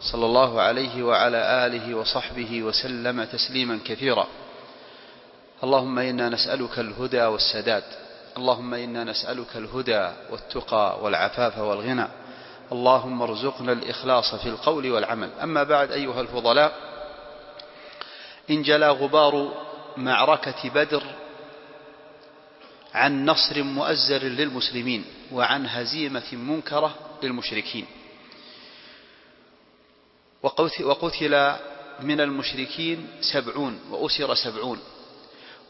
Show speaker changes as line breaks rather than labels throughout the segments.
صلى الله عليه وعلى آله وصحبه وسلم تسليما كثيرا. اللهم إنا نسألك الهدى والسداد. اللهم إنا نسألك الهدى والتقى والعفاف والغنى. اللهم ارزقنا الإخلاص في القول والعمل. أما بعد أيها الفضلاء إن جلا غبار معركة بدر عن نصر مؤزر للمسلمين وعن هزيمة منكرة للمشركين. وقتل من المشركين سبعون وأسر سبعون.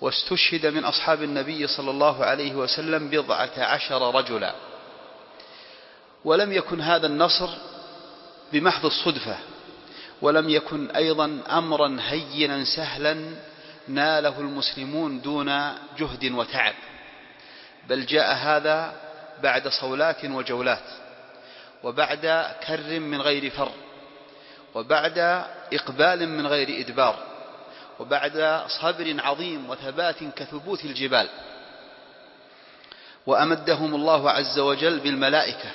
واستشهد من أصحاب النبي صلى الله عليه وسلم بضعة عشر رجلا. ولم يكن هذا النصر بمحض الصدفة. ولم يكن أيضا أمرا هينا سهلا ناله المسلمون دون جهد وتعب. بل جاء هذا بعد صولات وجولات. وبعد كر من غير فر. وبعد إقبال من غير إدبار وبعد صبر عظيم وثبات كثبوت الجبال. وأمدهم الله عز وجل بالملائكة.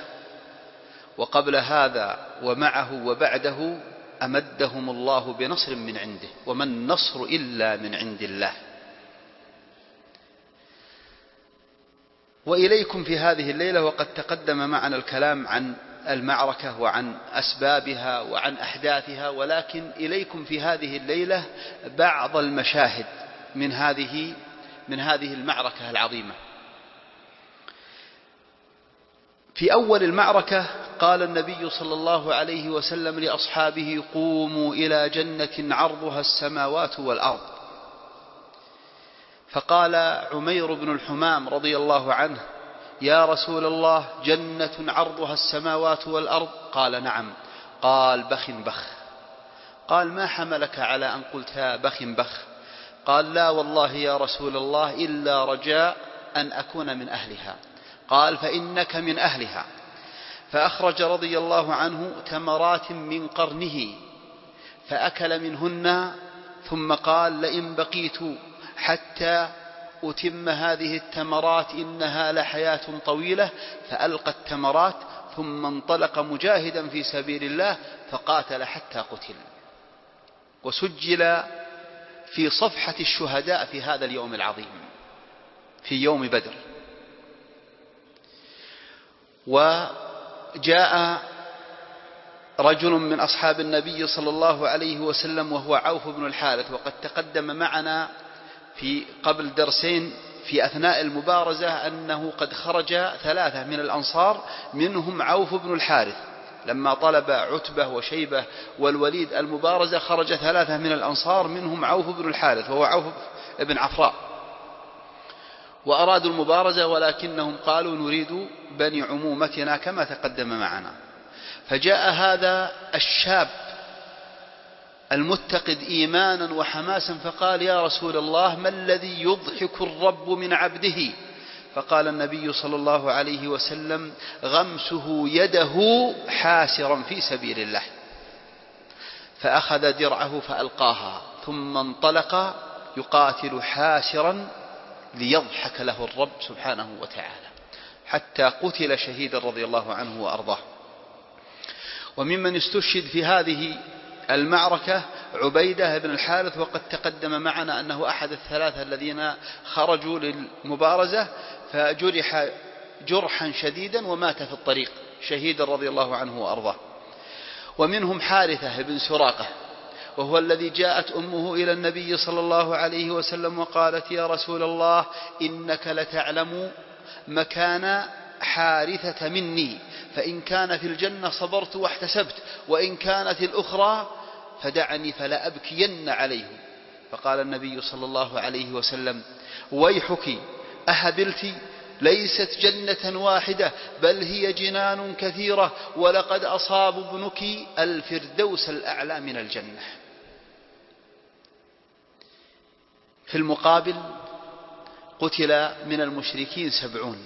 وقبل هذا ومعه وبعده أمدهم الله بنصر من عنده وما النصر إلا من عند الله. وإليكم في هذه الليلة وقد تقدم معنا الكلام عن المعركة وعن أسبابها وعن أحداثها ولكن إليكم في هذه الليلة بعض المشاهد من هذه من هذه المعركة العظيمة. في أول المعركة قال النبي صلى الله عليه وسلم لأصحابه قوموا إلى جنة عرضها السماوات والأرض فقال عمير بن الحمام رضي الله عنه يا رسول الله جنة عرضها السماوات والأرض؟ قال نعم. قال بخ بخ. قال ما حملك على أن قلت بخ بخ؟ قال لا والله يا رسول الله إلا رجاء أن أكون من أهلها. قال فإنك من أهلها. فأخرج رضي الله عنه تمرات من قرنه فأكل منهن ثم قال لئن بقيت حتى أتم هذه التمرات إنها لحياة طويلة فألقى التمرات ثم انطلق مجاهدا في سبيل الله فقاتل حتى قتل. وسجل في صفحة الشهداء في هذا اليوم العظيم في يوم بدر. وجاء رجل من أصحاب النبي صلى الله عليه وسلم وهو عوف بن الحارث وقد تقدم معنا في قبل درسين في أثناء المبارزة أنه قد خرج ثلاثة من الأنصار منهم عوف بن الحارث. لما طلب عتبة وشيبة والوليد المبارزة خرج ثلاثة من الأنصار منهم عوف بن الحارث وهو عوف بن عفراء. وأرادوا المبارزة ولكنهم قالوا نريد بني عمومتنا كما تقدم معنا. فجاء هذا الشاب المتقد إيمانا وحماسا فقال يا رسول الله ما الذي يضحك الرب من عبده؟ فقال النبي صلى الله عليه وسلم غمسه يده حاسرا في سبيل الله. فأخذ درعه فألقاها ثم انطلق يقاتل حاسرا ليضحك له الرب سبحانه وتعالى حتى قتل شهيدا رضي الله عنه وأرضاه. وممن استشهد في هذه المعركة عبيدة بن الحارث وقد تقدم معنا أنه أحد الثلاثة الذين خرجوا للمبارزة فجرح جرحا شديدا ومات في الطريق شهيدا رضي الله عنه وأرضاه. ومنهم حارثة بن سراقة وهو الذي جاءت أمه إلى النبي صلى الله عليه وسلم وقالت يا رسول الله إنك لتعلم مكان حارثة مني فإن كان في الجنة صبرت واحتسبت وإن كانت الأخرى فدعني فلا أبكين عليه. فقال النبي صلى الله عليه وسلم ويحك أهبلت؟ ليست جنة واحدة بل هي جنان كثيرة ولقد أصاب ابنك الفردوس الأعلى من الجنة. في المقابل قتل من المشركين سبعون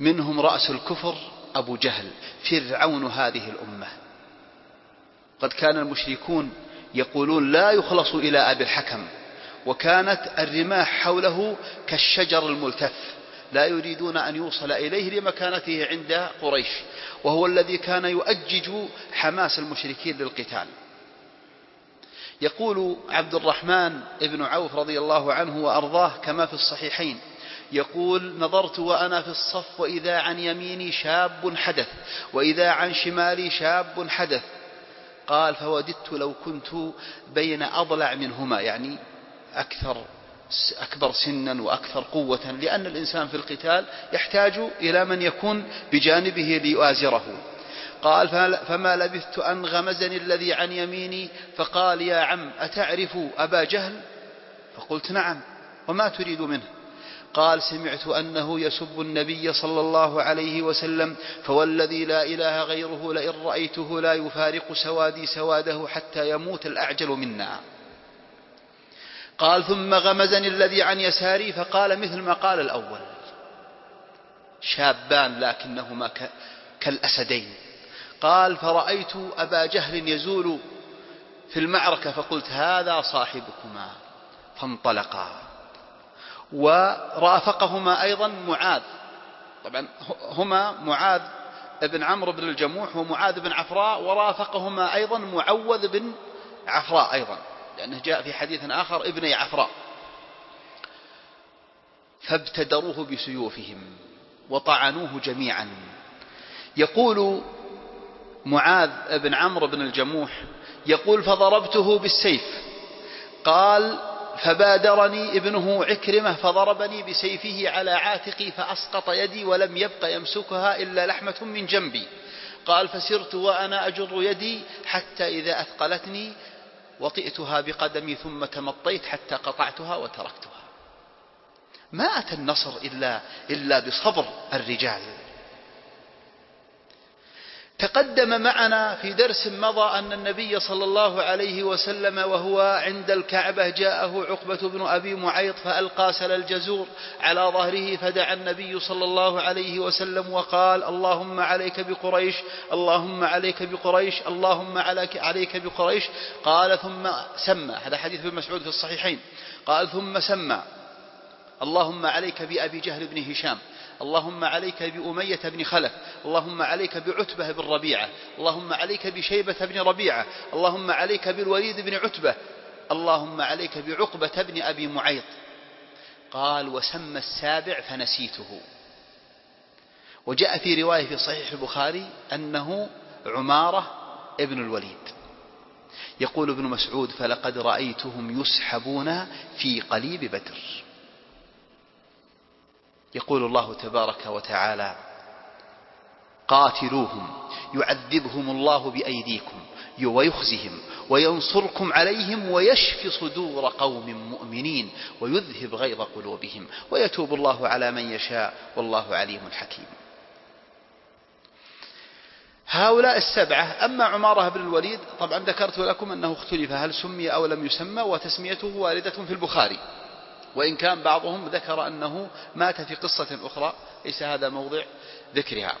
منهم رأس الكفر أبو جهل فرعون هذه الأمة. قد كان المشركون يقولون لا يخلص إلى أبي الحكم وكانت الرماح حوله كالشجر الملتف لا يريدون أن يوصل إليه لمكانته عند قريش وهو الذي كان يؤجج حماس المشركين للقتال. يقول عبد الرحمن بن عوف رضي الله عنه وأرضاه كما في الصحيحين يقول نظرت وأنا في الصف وإذا عن يميني شاب حدث وإذا عن شمالي شاب حدث قال فوددت لو كنت بين أضلع منهما يعني أكثر أكبر سنا وأكثر قوة لأن الإنسان في القتال يحتاج إلى من يكون بجانبه ليؤازره. قال فما لبثت أن غمزني الذي عن يميني فقال يا عم أتعرف أبا جهل؟ فقلت نعم وما تريد منه؟ قال سمعت أنه يسب النبي صلى الله عليه وسلم فوالذي لا إله غيره لئن رأيته لا يفارق سوادي سواده حتى يموت الأعجل منا. قال ثم غمزني الذي عن يساري فقال مثل ما قال الأول شابان لكنهما كالأسدين قال فرأيت أبا جهل يزول في المعركة فقلت هذا صاحبكما فانطلقا. ورافقهما أيضا معاذ. طبعا هما معاذ بن عمرو بن الجموح ومعاذ بن عفراء ورافقهما أيضا معوذ بن عفراء أيضا لأنه جاء في حديث آخر ابني عفراء. فابتدروه بسيوفهم وطعنوه جميعا. يقول معاذ بن عمرو بن الجموح يقول فضربته بالسيف. قال فبادرني ابنه عكرمة فضربني بسيفه على عاتقي فأسقط يدي ولم يبق يمسكها إلا لحمة من جنبي. قال فسرت وأنا أجر يدي حتى إذا أثقلتني وطئتها بقدمي ثم تمطيت حتى قطعتها وتركتها. ما أتى النصر إلا, إلا بصبر الرجال. تقدم معنا في درس مضى أن النبي صلى الله عليه وسلم وهو عند الكعبة جاءه عقبة بن أبي معيط فألقى سل الجزور على ظهره فدعا النبي صلى الله عليه وسلم وقال اللهم عليك بقريش اللهم عليك بقريش اللهم عليك, عليك بقريش. قال ثم سمى هذا حديث ابن مسعود في الصحيحين. قال ثم سمى اللهم عليك بأبي جهل بن هشام. اللهم عليك بأمية بن خلف اللهم عليك بعتبة بن ربيعة اللهم عليك بشيبة بن ربيعة اللهم عليك بالوليد بن عتبة اللهم عليك بعقبة بن أبي معيط. قال وسمى السابع فنسيته. وجاء في رواية في صحيح البخاري أنه عمارة ابن الوليد. يقول ابن مسعود فلقد رأيتهم يسحبون في قليب بدر. يقول الله تبارك وتعالى قاتلوهم يعذبهم الله بأيديكم ويخزهم وينصركم عليهم ويشفي صدور قوم مؤمنين ويذهب غيظ قلوبهم ويتوب الله على من يشاء والله عليم حكيم. هؤلاء السبعة أما عمارة بن الوليد طبعا ذكرت لكم أنه اختلف هل سمي أو لم يسمى وتسميته واردة في البخاري. وإن كان بعضهم ذكر أنه مات في قصة أخرى ليس هذا موضع ذكرها.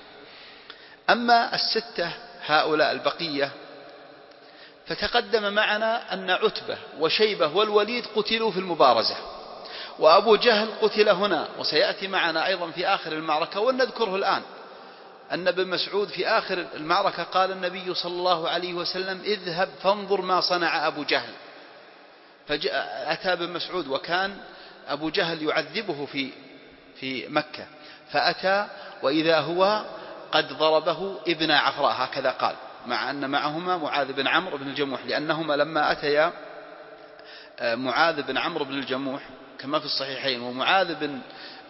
أما الستة هؤلاء البقية فتقدم معنا أن عتبة وشيبة والوليد قتلوا في المبارزة وأبو جهل قتل هنا وسيأتي معنا أيضا في آخر المعركة ونذكره الآن. أن ابن مسعود في آخر المعركة قال النبي صلى الله عليه وسلم اذهب فانظر ما صنع أبو جهل. فأتى ابن مسعود وكان أبو جهل يعذبه في في مكة فأتى وإذا هو قد ضربه ابن عفراء هكذا قال مع أن معهما معاذ بن عمرو بن الجموح لأنهما لما أتيا آه، معاذ بن عمرو بن الجموح كما في الصحيحين ومعاذ بن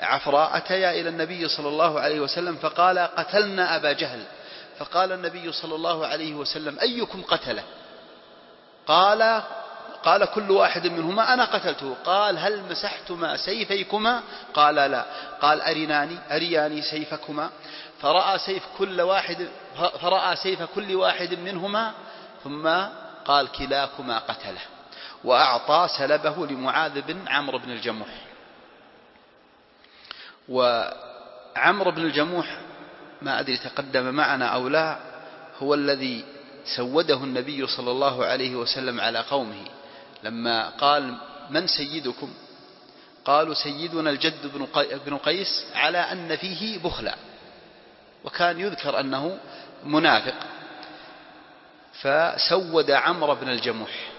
عفراء أتيا إلى النبي صلى الله عليه وسلم فقال قتلنا أبا جهل. فقال النبي صلى الله عليه وسلم أيكم قتله؟ قال قال كل واحد منهما أنا قتلته. قال هل مسحتما سيفيكما؟ قال لا. قال أرناني أرياني سيفكما. فرأى سيف كل واحد فرأى سيف كل واحد منهما ثم قال كلاكما قتله. وأعطى سلبه لمعاذ بن عمرو بن الجموح. وعمرو بن الجموح ما أدري تقدم معنا أو لا هو الذي سوده النبي صلى الله عليه وسلم على قومه. لما قال من سيدكم؟ قالوا سيدنا الجد بن قيس على أن فيه بخلا وكان يذكر أنه منافق فسود عمرو بن الجموح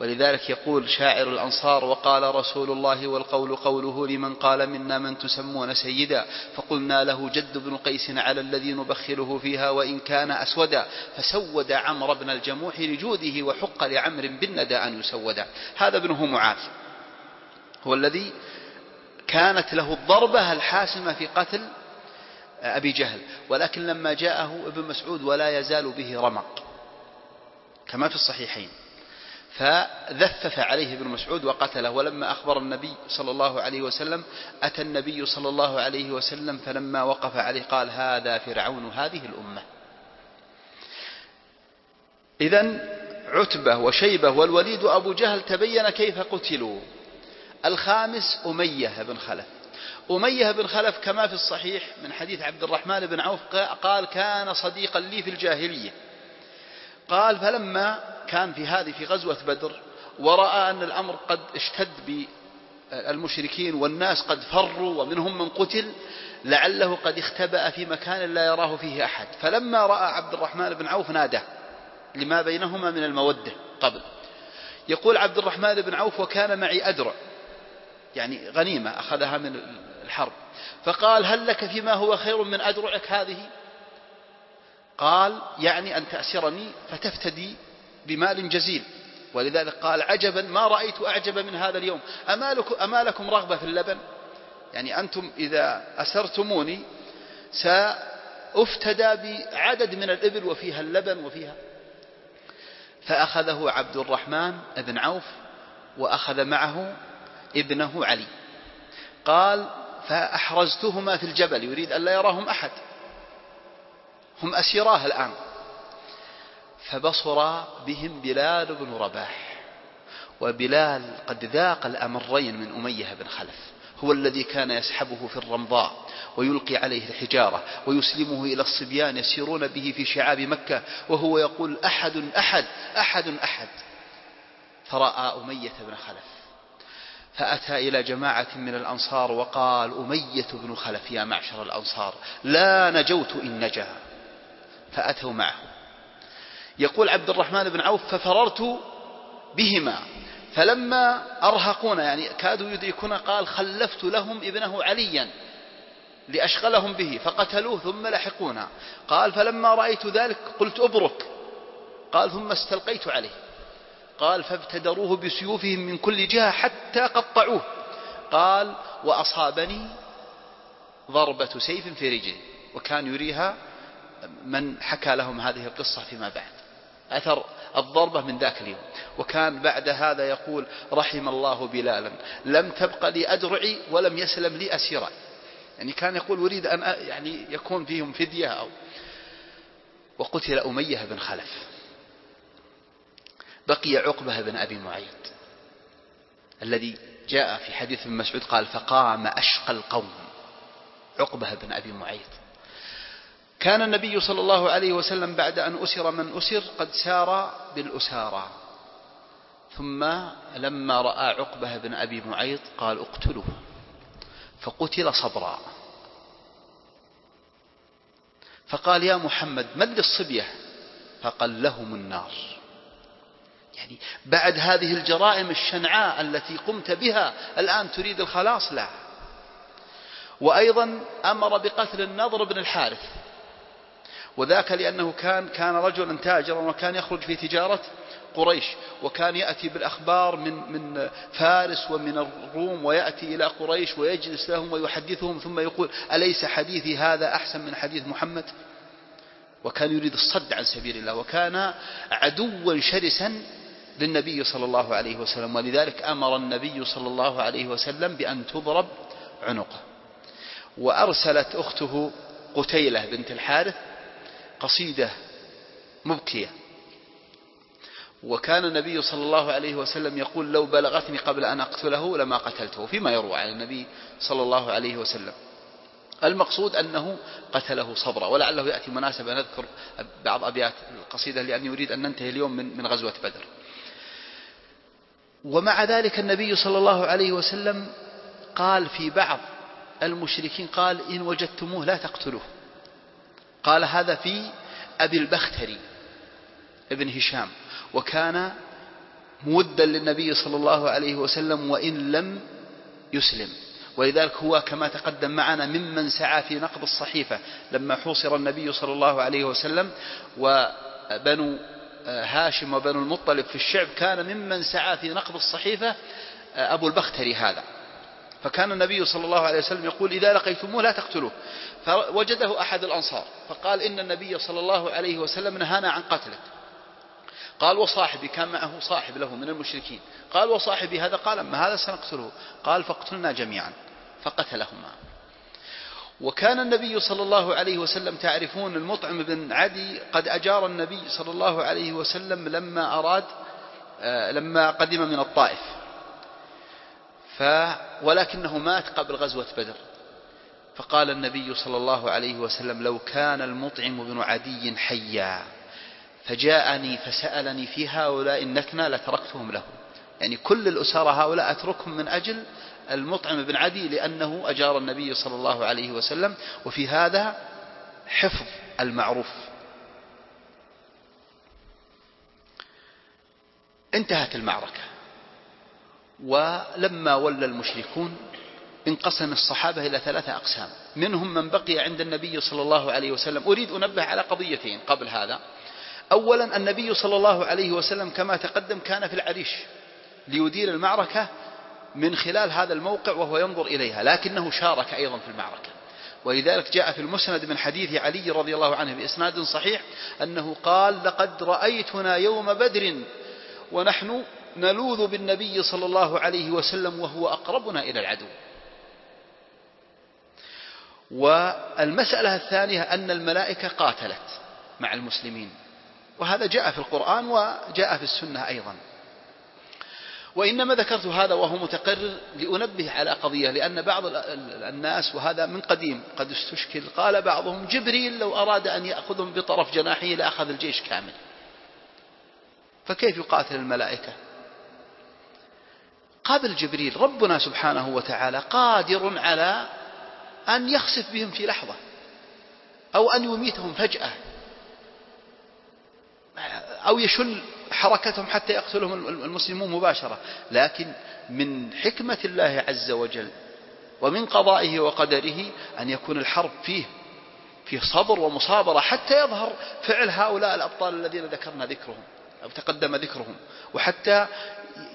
ولذلك يقول شاعر الأنصار وقال رسول الله والقول قوله لمن قال منا من تسمون سيدا فقلنا له جد بن قيس على الذي نبخله فيها وإن كان أسودا فسود عمرو بن الجموح لجوده وحق لعمر بالندى أن يسودا هذا ابنه معاذ. هو الذي كانت له الضربة الحاسمة في قتل أبي جهل ولكن لما جاءه ابن مسعود ولا يزال به رمق كما في الصحيحين. فذفف عليه ابن مسعود وقتله ولما أخبر النبي صلى الله عليه وسلم أتى النبي صلى الله عليه وسلم فلما وقف عليه قال هذا فرعون هذه الأمة. إذا عتبة وشيبة والوليد أبو جهل تبين كيف قتلوا. الخامس أمية بن خلف. أمية بن خلف كما في الصحيح من حديث عبد الرحمن بن عوف قال كان صديقا لي في الجاهلية. قال فلما كان في هذه في غزوة بدر ورأى أن الأمر قد اشتد بالمشركين والناس قد فروا ومنهم من قتل لعله قد اختبأ في مكان لا يراه فيه أحد. فلما رأى عبد الرحمن بن عوف نادى لما بينهما من المودة قبل. يقول عبد الرحمن بن عوف وكان معي أدرع يعني غنيمة أخذها من الحرب. فقال هل لك فيما هو خير من أدرعك هذه؟ قال يعني أن تأسرني فتفتدي بمال جزيل. ولذلك قال عجبا ما رأيت أعجب من هذا اليوم. أما لكم, أما لكم رغبة في اللبن؟ يعني أنتم إذا أسرتموني سأفتدى بعدد من الإبل وفيها اللبن وفيها. فأخذه عبد الرحمن بن عوف وأخذ معه ابنه علي. قال فأحرزتهما في الجبل يريد أن لا يراهم أحد. هم أسيراه الآن. فبصر بهم بلال بن رباح. وبلال قد ذاق الأمرين من أمية بن خلف. هو الذي كان يسحبه في الرمضاء ويلقي عليه الحجارة ويسلمه إلى الصبيان يسيرون به في شعاب مكة وهو يقول أحد أحد أحد أحد. فرأى أمية بن خلف. فأتى إلى جماعة من الأنصار وقال أمية بن خلف يا معشر الأنصار لا نجوت إن نجا. فأتوا معه. يقول عبد الرحمن بن عوف ففررت بهما. فلما أرهقونا يعني كادوا يدركون قال خلفت لهم ابنه عليا لأشغلهم به فقتلوه ثم لحقونا. قال فلما رأيت ذلك قلت أبرك. قال ثم استلقيت عليه. قال فابتدروه بسيوفهم من كل جهة حتى قطعوه. قال وأصابني ضربة سيف في رجلي وكان يريها من حكى لهم هذه القصة فيما بعد. أثر الضربة من ذاك اليوم. وكان بعد هذا يقول رحم الله بلالا لم تبق لي أدرعي ولم يسلم لي أسيرا. يعني كان يقول أريد أن يعني يكون فيهم فدية أو وقتل أمية بن خلف. بقي عقبة بن أبي معيط الذي جاء في حديث ابن مسعود قال فقام أشقى القوم. عقبة بن أبي معيط. كان النبي صلى الله عليه وسلم بعد أن أسر من أسر قد سار بالأسارى ثم لما رأى عقبة بن أبي معيط قال اقتلوه فقتل صبرا. فقال يا محمد من للصبية فقال لهم النار. يعني بعد هذه الجرائم الشنعاء التي قمت بها الآن تريد الخلاص؟ لا. وأيضا أمر بقتل النضر بن الحارث. وذاك لأنه كان كان رجلا تاجرا وكان يخرج في تجارة قريش وكان يأتي بالأخبار من من فارس ومن الروم ويأتي إلى قريش ويجلس لهم ويحدثهم ثم يقول أليس حديثي هذا أحسن من حديث محمد؟ وكان يريد الصد عن سبيل الله وكان عدوا شرسا للنبي صلى الله عليه وسلم ولذلك أمر النبي صلى الله عليه وسلم بأن تضرب عنقه. وأرسلت أخته قتيلة بنت الحارث قصيدة مبكية. وكان النبي صلى الله عليه وسلم يقول لو بلغتني قبل أن أقتله لما قتلته فيما يروى عن النبي صلى الله عليه وسلم. المقصود أنه قتله صبرا ولعله يأتي مناسبة. نذكر بعض أبيات القصيدة لأني أريد أن ننتهي اليوم من من غزوة بدر. ومع ذلك النبي صلى الله عليه وسلم قال في بعض المشركين قال إن وجدتموه لا تقتلوه. قال هذا في أبي البختري ابن هشام وكان مودا للنبي صلى الله عليه وسلم وإن لم يسلم. ولذلك هو كما تقدم معنا ممن سعى في نقض الصحيفة لما حوصر النبي صلى الله عليه وسلم وبنو هاشم وبنو المطلب في الشعب كان ممن سعى في نقض الصحيفة أبو البختري هذا. فكان النبي صلى الله عليه وسلم يقول إذا لقيتموه لا تقتلوه. فوجده أحد الأنصار فقال إن النبي صلى الله عليه وسلم نهانا عن قتله قال وصاحبي كان معه صاحب له من المشركين. قال وصاحبي هذا؟ قال أما هذا سنقتله. قال فاقتلنا جميعا. فقتلهما. وكان النبي صلى الله عليه وسلم تعرفون المطعم بن عدي قد أجار النبي صلى الله عليه وسلم لما أراد آه، لما قدم من الطائف. ف ولكنه مات قبل غزوة بدر. فقال النبي صلى الله عليه وسلم لو كان المطعم بن عدي حيا فجاءني فسألني في هؤلاء النتنى لتركتهم له يعني كل الأسارة هؤلاء أتركهم من أجل المطعم بن عدي لأنه أجار النبي صلى الله عليه وسلم وفي هذا حفظ المعروف. انتهت المعركة. ولما ولى المشركون انقسم الصحابة إلى ثلاثة أقسام. منهم من بقي عند النبي صلى الله عليه وسلم. أريد أنبه على قضيتين قبل هذا. أولا النبي صلى الله عليه وسلم كما تقدم كان في العريش ليدير المعركة من خلال هذا الموقع وهو ينظر إليها لكنه شارك أيضا في المعركة. ولذلك جاء في المسند من حديث علي رضي الله عنه بإسناد صحيح أنه قال لقد رأيتنا يوم بدر ونحن نلوذ بالنبي صلى الله عليه وسلم وهو أقربنا إلى العدو. والمسألة الثانية أن الملائكة قاتلت مع المسلمين. وهذا جاء في القرآن وجاء في السنة أيضا. وإنما ذكرت هذا وهو متقرر لأنبه على قضية لأن بعض الناس وهذا من قديم قد استشكل قال بعضهم جبريل لو أراد أن يأخذهم بطرف جناحه لأخذ الجيش كامل. فكيف يقاتل الملائكة؟ قابل جبريل ربنا سبحانه وتعالى قادر على أن يخسف بهم في لحظة أو أن يميتهم فجأة أو يشل حركتهم حتى يقتلهم المسلمون مباشرة. لكن من حكمة الله عز وجل ومن قضائه وقدره أن يكون الحرب فيه فيه صبر ومصابرة حتى يظهر فعل هؤلاء الأبطال الذين ذكرنا ذكرهم. أو تقدم ذكرهم. وحتى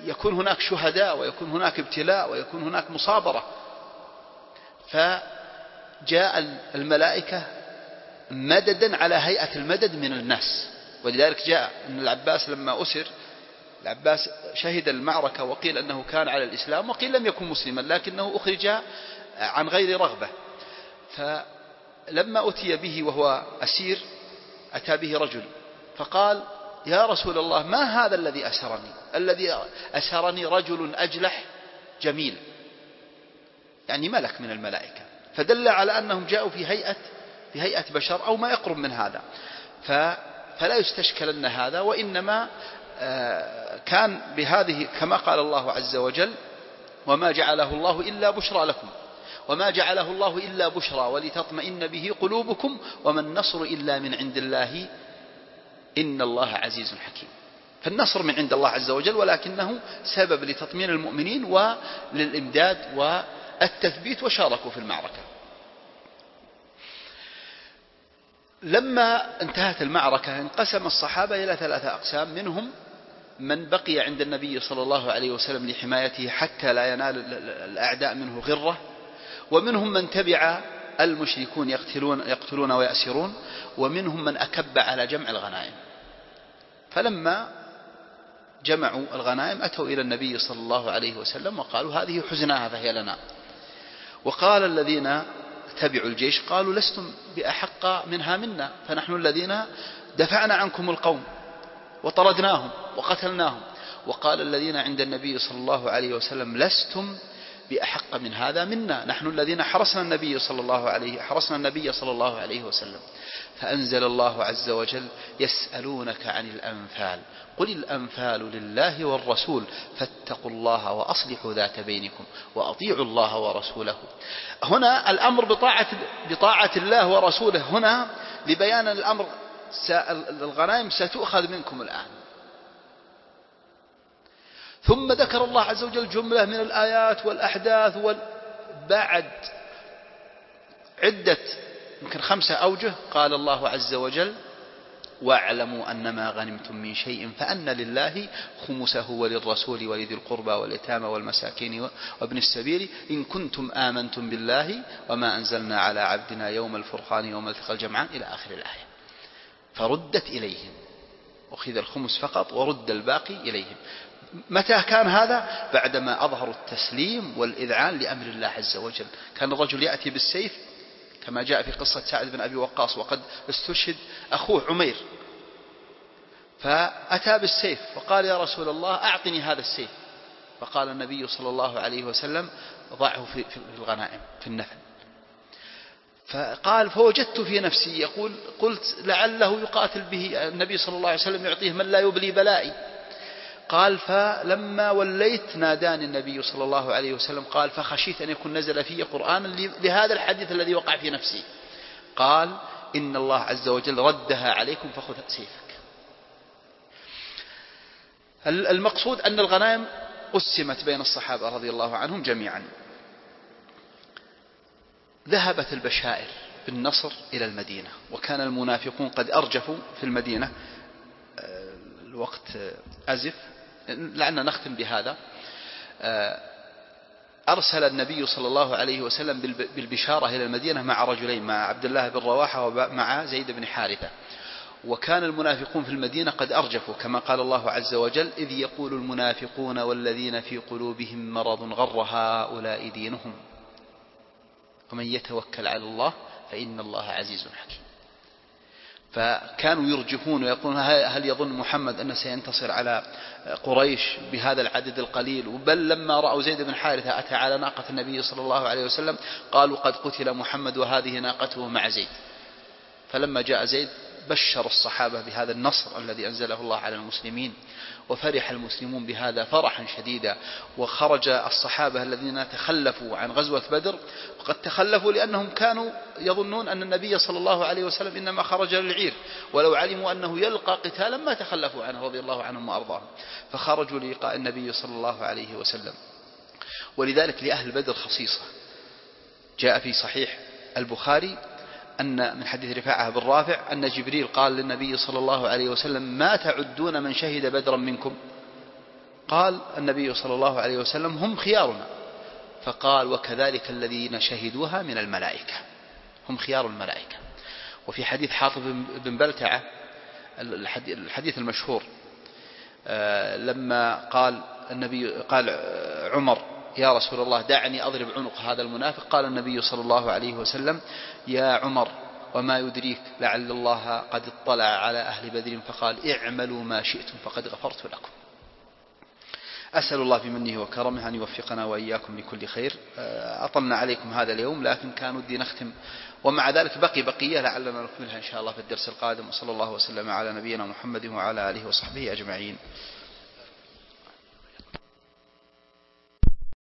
يكون هناك شهداء ويكون هناك ابتلاء ويكون هناك مصابرة. فجاء الملائكة مددا على هيئة المدد من الناس. ولذلك جاء أن العباس لما أسر العباس شهد المعركة وقيل أنه كان على الإسلام وقيل لم يكن مسلما لكنه أخرج عن غير رغبة. فلما أتي به وهو أسير أتى به رجل فقال يا رسول الله ما هذا الذي أسرني؟ الذي أسرني رجل أجلح جميل. يعني ملك من الملائكة. فدل على أنهم جاءوا في هيئة في هيئة بشر أو ما يقرب من هذا. فلا يستشكلن هذا وإنما آه، كان بهذه كما قال الله عز وجل وما جعله الله إلا بشرى لكم وما جعله الله إلا بشرى ولتطمئن به قلوبكم وما النصر إلا من عند الله إن الله عزيز حكيم. فالنصر من عند الله عز وجل ولكنه سبب لتطمين المؤمنين وللإمداد والتثبيت وشاركوا في المعركة. لما انتهت المعركة انقسم الصحابة إلى ثلاثة أقسام. منهم من بقي عند النبي صلى الله عليه وسلم لحمايته حتى لا ينال الأعداء منه غرة. ومنهم من تبع المشركون يقتلون, يقتلون ويأسرون ومنهم من أكب على جمع الغنائم. فلما جمعوا الغنائم أتوا إلى النبي صلى الله عليه وسلم وقالوا هذه حزناها فهي لنا. وقال الذين تبعوا الجيش قالوا لستم بأحق منها منا فنحن الذين دفعنا عنكم القوم وطردناهم وقتلناهم. وقال الذين عند النبي صلى الله عليه وسلم لستم بأحق من هذا منا. نحن الذين حرسنا النبي صلى الله عليه حرسنا النبي صلى الله عليه وسلم. فأنزل الله عز وجل يسألونك عن الأنفال. قل الأنفال لله والرسول. فاتقوا الله وأصلحوا ذات بينكم وأطيعوا الله ورسوله. هنا الأمر بطاعة, بطاعة الله ورسوله. هنا لبيان الأمر الغنائم ستؤخذ منكم الآن. ثم ذكر الله عز وجل جملة من الآيات والأحداث بعد عدة يمكن خمسة أوجه قال الله عز وجل واعلموا أنما غنمتم من شيء فأن لله خمسه وللرسول ولذي القربى واليتامى والمساكين وابن السبيل إن كنتم آمنتم بالله وما أنزلنا على عبدنا يوم الفرقان يوم التقى الجمعان إلى آخر الآية. فردت إليهم أخذ الخمس فقط ورد الباقي إليهم. متى كان هذا؟ بعدما أظهروا التسليم والإذعان لأمر الله عز وجل. كان الرجل يأتي بالسيف كما جاء في قصة سعد بن أبي وقاص وقد استشهد أخوه عمير. فأتى بالسيف وقال يا رسول الله أعطني هذا السيف. فقال النبي صلى الله عليه وسلم ضعه في الغنائم في النفل فقال فوجدت في نفسي. يقول قلت لعله يقاتل به النبي صلى الله عليه وسلم يعطيه من لا يبلي بلائي. قال فلما وليت ناداني النبي صلى الله عليه وسلم. قال فخشيت أن يكون نزل في قرآن لهذا الحديث الذي وقع في نفسي. قال إن الله عز وجل ردها عليكم فخذ سيفك. المقصود أن الغنائم قسمت بين الصحابة رضي الله عنهم جميعا. ذهبت البشائر بالنصر إلى المدينة وكان المنافقون قد أرجفوا في المدينة آه، الوقت أزف. لعلنا نختم بهذا. آه، أرسل النبي صلى الله عليه وسلم بالبشارة إلى المدينة مع رجلين مع عبد الله بن رواحة ومع زيد بن حارثة. وكان المنافقون في المدينة قد أرجفوا كما قال الله عز وجل إذ يقول المنافقون والذين في قلوبهم مرض غر هؤلاء دينهم. ومن يتوكل على الله فإن الله عزيز حكيم. فكانوا يرجفون ويقولون هل يظن محمد أنه سينتصر على قريش بهذا العدد القليل؟ بل لما رأوا زيد بن حارثة أتى على ناقة النبي صلى الله عليه وسلم قالوا قد قتل محمد وهذه ناقته مع زيد. فلما جاء زيد بشر الصحابة بهذا النصر الذي أنزله الله على المسلمين وفرح المسلمون بهذا فرحا شديدا وخرج الصحابة الذين تخلفوا عن غزوة بدر وقد تخلفوا لأنهم كانوا يظنون أن النبي صلى الله عليه وسلم إنما خرج للعير ولو علموا أنه يلقى قتالا ما تخلفوا عنه رضي الله عنهم وأرضاهم فخرجوا للقاء النبي صلى الله عليه وسلم. ولذلك لأهل بدر خصيصة. جاء في صحيح البخاري أن من حديث رفاعة بن رافع أن جبريل قال للنبي صلى الله عليه وسلم ما تعدون من شهد بدرا منكم؟ قال النبي صلى الله عليه وسلم هم خيارنا. فقال وكذلك الذين شهدوها من الملائكة. هم خيار الملائكة. وفي حديث حاطب بن بلتعة الحديث المشهور آه، لما قال النبي قال عمر يا رسول الله دعني أضرب عنق هذا المنافق. قال النبي صلى الله عليه وسلم يا عمر وما يدريك لعل الله قد اطلع على أهل بدر فقال اعملوا ما شئتم فقد غفرت لكم. أسأل الله بمنه وكرمه أن يوفقنا وإياكم لكل خير. آه، أطلنا عليكم هذا اليوم لكن كان ودي نختم. ومع ذلك بقي بقية لعلنا نكملها إن شاء الله في الدرس القادم. وصلى الله وسلم على نبينا محمد وعلى آله وصحبه أجمعين.